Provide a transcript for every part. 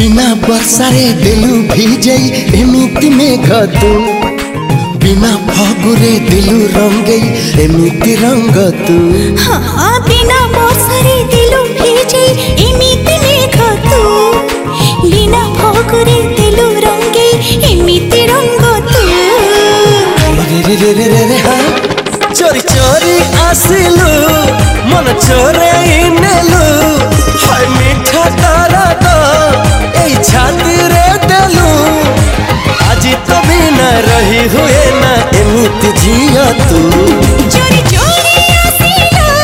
বিনা বর্ষারে দেলু ভিজেই এমিতি মেঘ তু বিনা ফগুরে দেলু রঙ্গেই এমিতি রঙ্গ তু বিনা বর্ষারে দেলু ভিজেই এমিতি মেঘ তু বিনা ফগুরে দেলু রঙ্গেই এমিতি রঙ্গ তু রে রে রে রে রে চোরি চোরি আসিলু মন চোরাই নেলু मत जिया तू। चोरी चोरी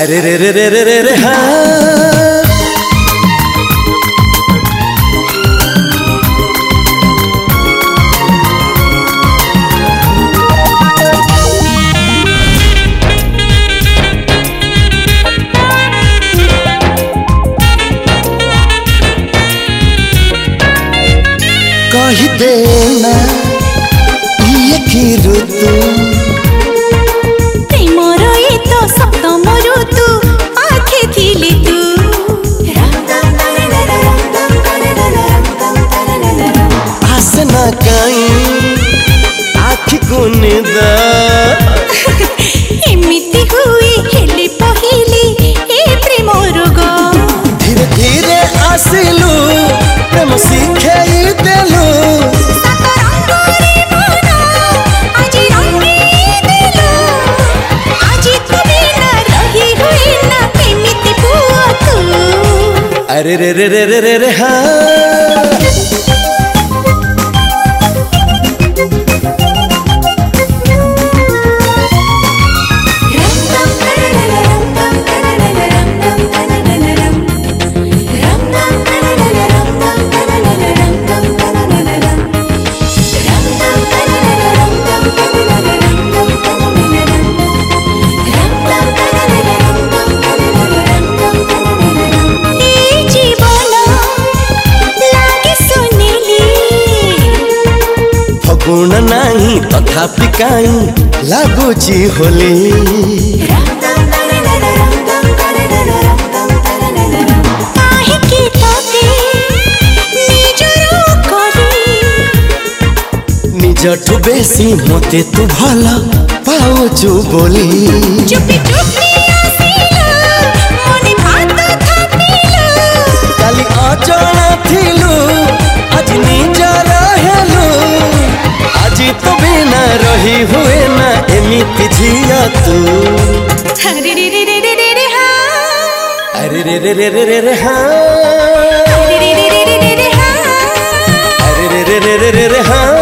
अरे रे रे रे रे रे रे हाँ। Corridena E aquilo tu Tem moro e tô só tão moro tu Aquele tu Asana caim Aqui com nidão अरे रे रे रे रे रे रे हाँ। गुण नाही तथापि काही लागूची होली. নিজঠু বেশি মতে তু ভালো পাওছু বলি চুপি চুপি की तू अरे रे रे रे रे रे रे हाँ अरे रे रे रे रे रे रे हाँ अरे रे रे रे रे रे हाँ अरे रे रे रे रे रे हाँ